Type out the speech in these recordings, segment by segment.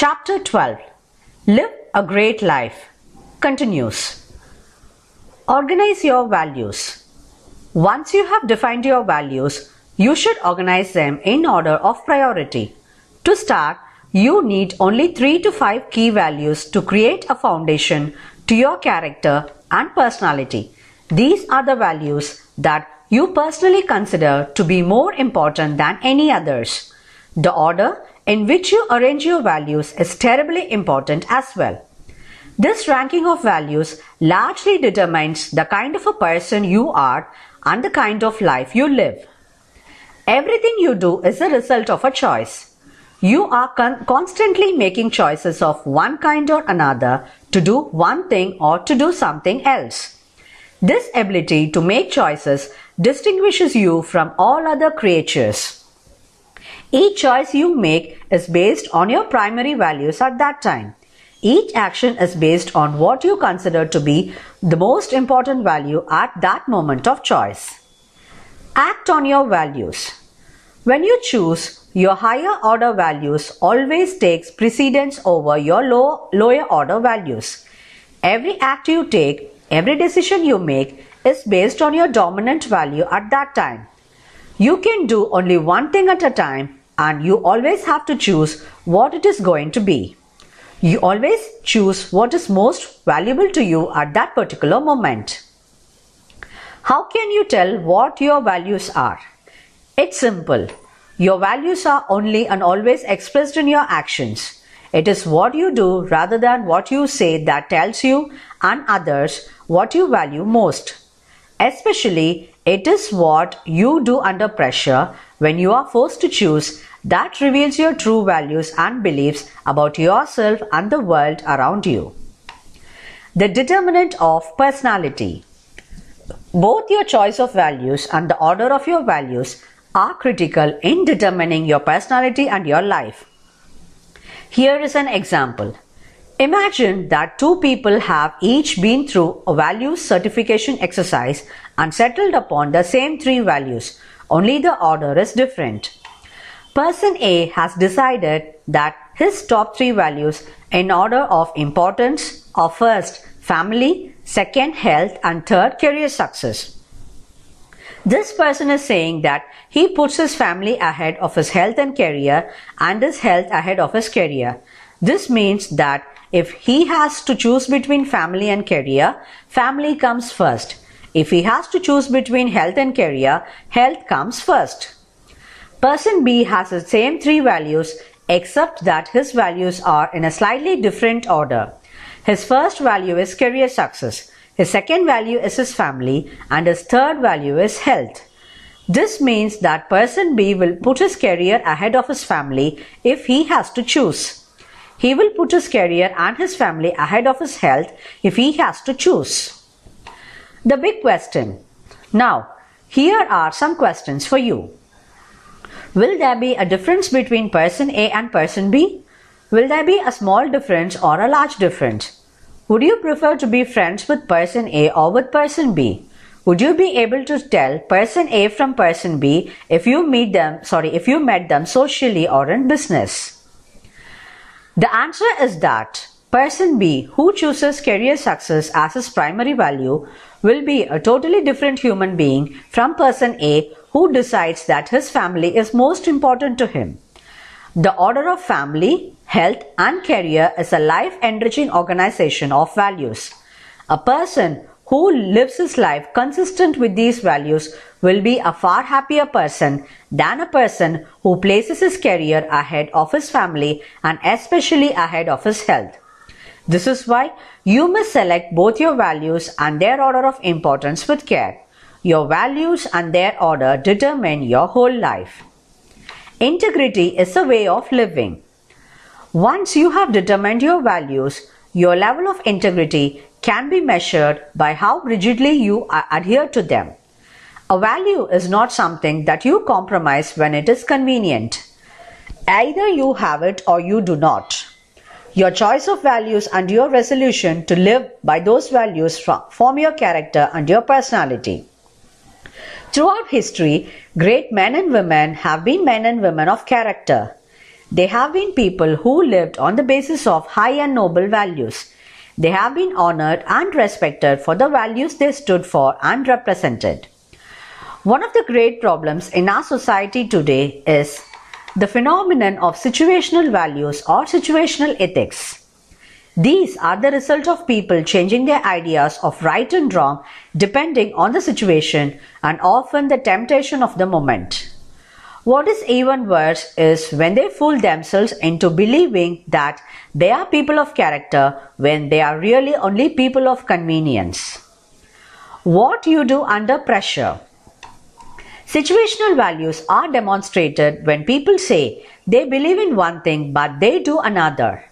Chapter 12 Live a Great Life continues. Organize your values. Once you have defined your values, you should organize them in order of priority. To start, you need only 3 to 5 key values to create a foundation to your character and personality. These are the values that you personally consider to be more important than any others. The order in which you arrange your values is terribly important as well. This ranking of values largely determines the kind of a person you are and the kind of life you live. Everything you do is a result of a choice. You are con- constantly making choices of one kind or another to do one thing or to do something else. This ability to make choices distinguishes you from all other creatures. Each choice you make is based on your primary values at that time. Each action is based on what you consider to be the most important value at that moment of choice. Act on your values. When you choose, your higher order values always takes precedence over your low, lower order values. Every act you take, every decision you make is based on your dominant value at that time. You can do only one thing at a time and you always have to choose what it is going to be. You always choose what is most valuable to you at that particular moment. How can you tell what your values are? It's simple. Your values are only and always expressed in your actions. It is what you do rather than what you say that tells you and others what you value most. Especially, it is what you do under pressure when you are forced to choose that reveals your true values and beliefs about yourself and the world around you. The determinant of personality. Both your choice of values and the order of your values are critical in determining your personality and your life. Here is an example. Imagine that two people have each been through a values certification exercise and settled upon the same three values, only the order is different. Person A has decided that his top three values in order of importance are first family, second health and third career success. This person is saying that he puts his family ahead of his health and career and his health ahead of his career. This means that if he has to choose between family and career, family comes first. If he has to choose between health and career, health comes first. Person B has the same three values except that his values are in a slightly different order. His first value is career success. His second value is his family and his third value is health. This means that person B will put his career ahead of his family if he has to choose. He will put his career and his family ahead of his health if he has to choose. The big question. Now, here are some questions for you. Will there be a difference between person A and person B? Will there be a small difference or a large difference? Would you prefer to be friends with person A or with person B? Would you be able to tell person A from person B if you meet them, sorry, if you met them socially or in business? The answer is that person B who chooses career success as his primary value will be a totally different human being from person A who decides that his family is most important to him. The order of family, health and career is a life enriching organization of values. A person who lives his life consistent with these values will be a far happier person than a person who places his career ahead of his family and especially ahead of his health. This is why you must select both your values and their order of importance with care. Your values and their order determine your whole life. Integrity is a way of living. Once you have determined your values, your level of integrity can be measured by how rigidly you adhere to them. A value is not something that you compromise when it is convenient. Either you have it or you do not. Your choice of values and your resolution to live by those values form your character and your personality. Throughout history, great men and women have been men and women of character. They have been people who lived on the basis of high and noble values. They have been honored and respected for the values they stood for and represented. One of the great problems in our society today is the phenomenon of situational values or situational ethics. These are the result of people changing their ideas of right and wrong depending on the situation and often the temptation of the moment. What is even worse is when they fool themselves into believing that they are people of character when they are really only people of convenience. What you do under pressure. Situational values are demonstrated when people say they believe in one thing but they do another.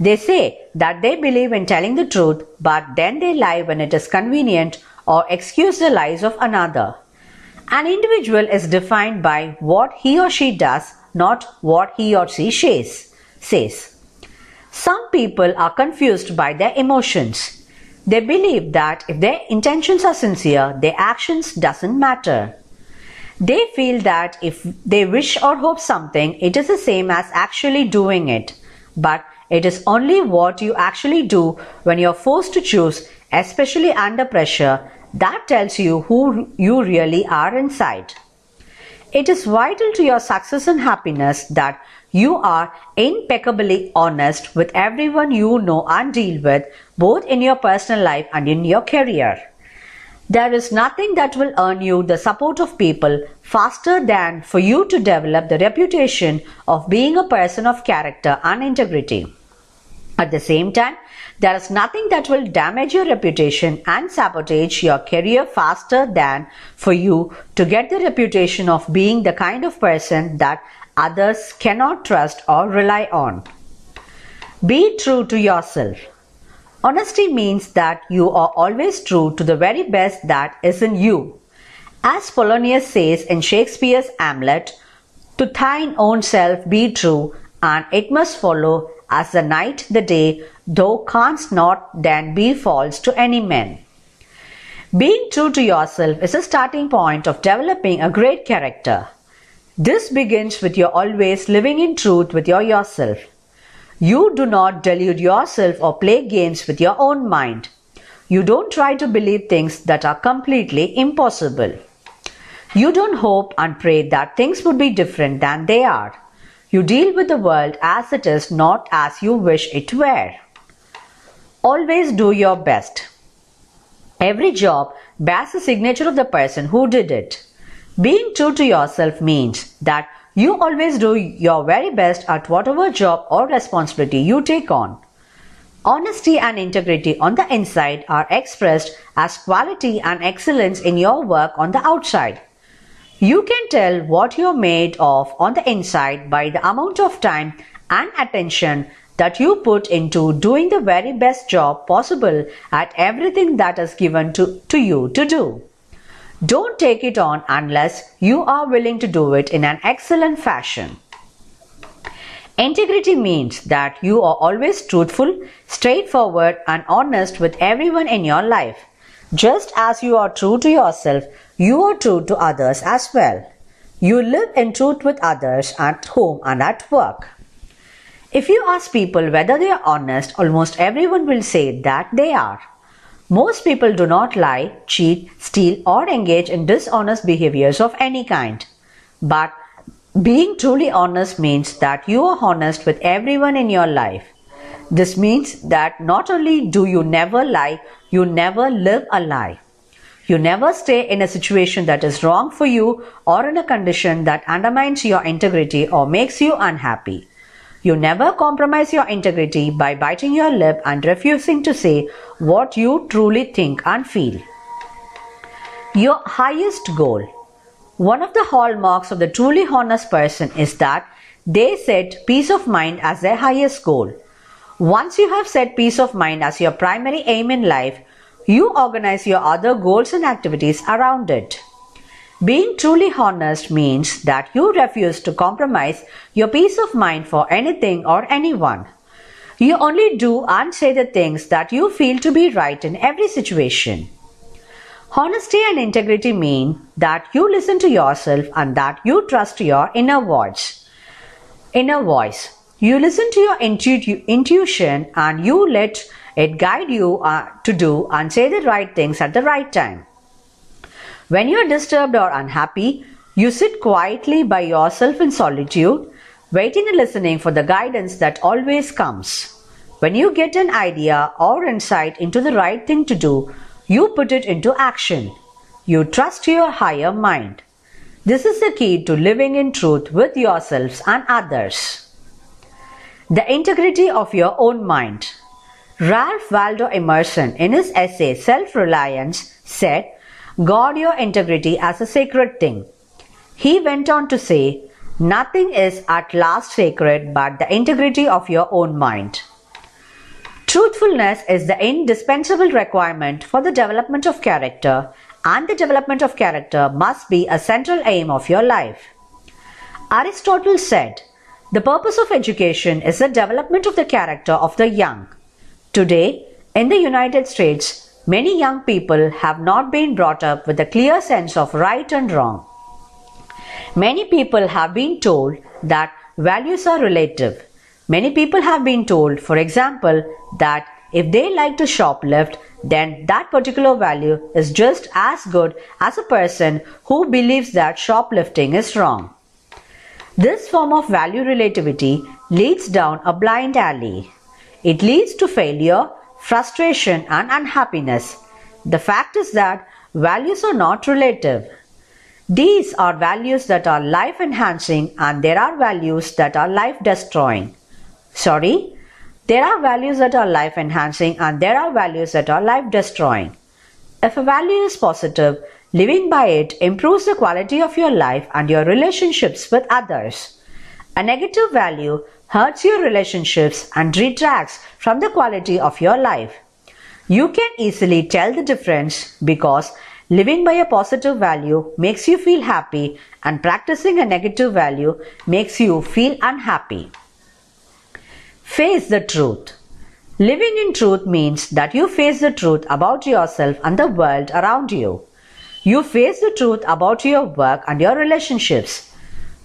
They say that they believe in telling the truth, but then they lie when it is convenient or excuse the lies of another. An individual is defined by what he or she does, not what he or she says. says. Some people are confused by their emotions. They believe that if their intentions are sincere, their actions doesn't matter. They feel that if they wish or hope something, it is the same as actually doing it. But it is only what you actually do when you're forced to choose, especially under pressure, that tells you who you really are inside. It is vital to your success and happiness that you are impeccably honest with everyone you know and deal with, both in your personal life and in your career. There is nothing that will earn you the support of people faster than for you to develop the reputation of being a person of character and integrity. At the same time, there is nothing that will damage your reputation and sabotage your career faster than for you to get the reputation of being the kind of person that others cannot trust or rely on. Be true to yourself. Honesty means that you are always true to the very best that is in you. As Polonius says in Shakespeare's Hamlet, to thine own self be true, and it must follow as the night the day, thou canst not then be false to any man. Being true to yourself is a starting point of developing a great character. This begins with your always living in truth with your yourself. You do not delude yourself or play games with your own mind. You don't try to believe things that are completely impossible. You don't hope and pray that things would be different than they are. You deal with the world as it is, not as you wish it were. Always do your best. Every job bears the signature of the person who did it. Being true to yourself means that you always do your very best at whatever job or responsibility you take on. Honesty and integrity on the inside are expressed as quality and excellence in your work on the outside. You can tell what you're made of on the inside by the amount of time and attention that you put into doing the very best job possible at everything that is given to, to you to do. Don't take it on unless you are willing to do it in an excellent fashion. Integrity means that you are always truthful, straightforward, and honest with everyone in your life. Just as you are true to yourself, you are true to others as well. You live in truth with others at home and at work. If you ask people whether they are honest, almost everyone will say that they are. Most people do not lie, cheat, steal, or engage in dishonest behaviors of any kind. But being truly honest means that you are honest with everyone in your life. This means that not only do you never lie, you never live a lie. You never stay in a situation that is wrong for you or in a condition that undermines your integrity or makes you unhappy. You never compromise your integrity by biting your lip and refusing to say what you truly think and feel. Your highest goal. One of the hallmarks of the truly honest person is that they set peace of mind as their highest goal. Once you have set peace of mind as your primary aim in life, you organize your other goals and activities around it. Being truly honest means that you refuse to compromise your peace of mind for anything or anyone. You only do and say the things that you feel to be right in every situation. Honesty and integrity mean that you listen to yourself and that you trust your inner voice. Inner voice. You listen to your intu- intuition and you let it guide you uh, to do and say the right things at the right time. When you are disturbed or unhappy, you sit quietly by yourself in solitude, waiting and listening for the guidance that always comes. When you get an idea or insight into the right thing to do, you put it into action. You trust your higher mind. This is the key to living in truth with yourselves and others. The integrity of your own mind. Ralph Waldo Emerson, in his essay Self Reliance, said, Guard your integrity as a sacred thing. He went on to say, Nothing is at last sacred but the integrity of your own mind. Truthfulness is the indispensable requirement for the development of character, and the development of character must be a central aim of your life. Aristotle said, The purpose of education is the development of the character of the young. Today, in the United States, many young people have not been brought up with a clear sense of right and wrong. Many people have been told that values are relative. Many people have been told, for example, that if they like to shoplift, then that particular value is just as good as a person who believes that shoplifting is wrong. This form of value relativity leads down a blind alley. It leads to failure, frustration, and unhappiness. The fact is that values are not relative. These are values that are life enhancing and there are values that are life destroying. Sorry, there are values that are life enhancing and there are values that are life destroying. If a value is positive, living by it improves the quality of your life and your relationships with others. A negative value hurts your relationships and detracts from the quality of your life. You can easily tell the difference because living by a positive value makes you feel happy and practicing a negative value makes you feel unhappy. Face the truth. Living in truth means that you face the truth about yourself and the world around you. You face the truth about your work and your relationships.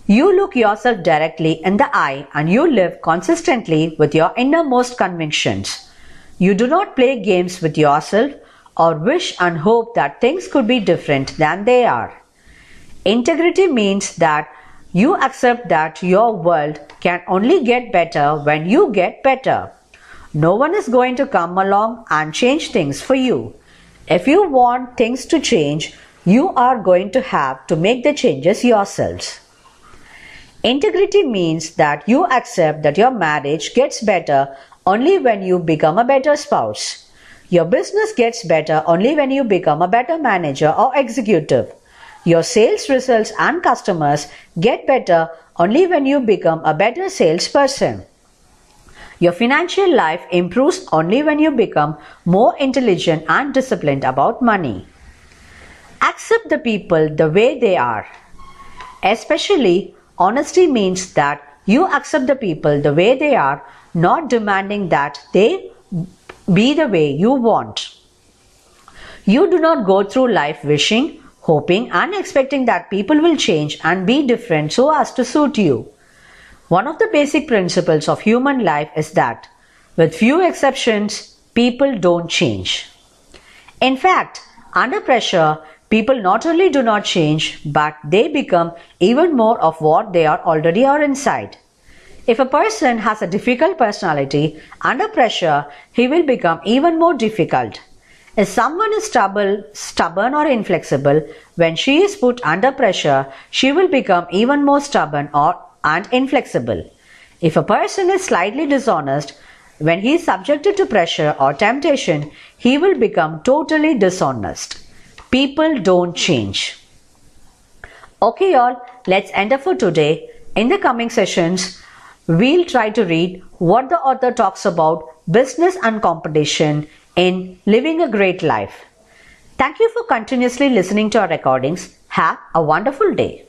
You look yourself directly in the eye and you live consistently with your innermost convictions. You do not play games with yourself or wish and hope that things could be different than they are. Integrity means that you accept that your world can only get better when you get better. No one is going to come along and change things for you. If you want things to change, you are going to have to make the changes yourselves. Integrity means that you accept that your marriage gets better only when you become a better spouse. Your business gets better only when you become a better manager or executive. Your sales results and customers get better only when you become a better salesperson. Your financial life improves only when you become more intelligent and disciplined about money. Accept the people the way they are. Especially Honesty means that you accept the people the way they are, not demanding that they be the way you want. You do not go through life wishing, hoping, and expecting that people will change and be different so as to suit you. One of the basic principles of human life is that, with few exceptions, people don't change. In fact, under pressure, People not only do not change, but they become even more of what they are already are inside. If a person has a difficult personality, under pressure, he will become even more difficult. If someone is stubborn, stubborn or inflexible, when she is put under pressure, she will become even more stubborn or and inflexible. If a person is slightly dishonest, when he is subjected to pressure or temptation, he will become totally dishonest. People don't change. Okay, y'all, let's end up for today. In the coming sessions, we'll try to read what the author talks about business and competition in living a great life. Thank you for continuously listening to our recordings. Have a wonderful day.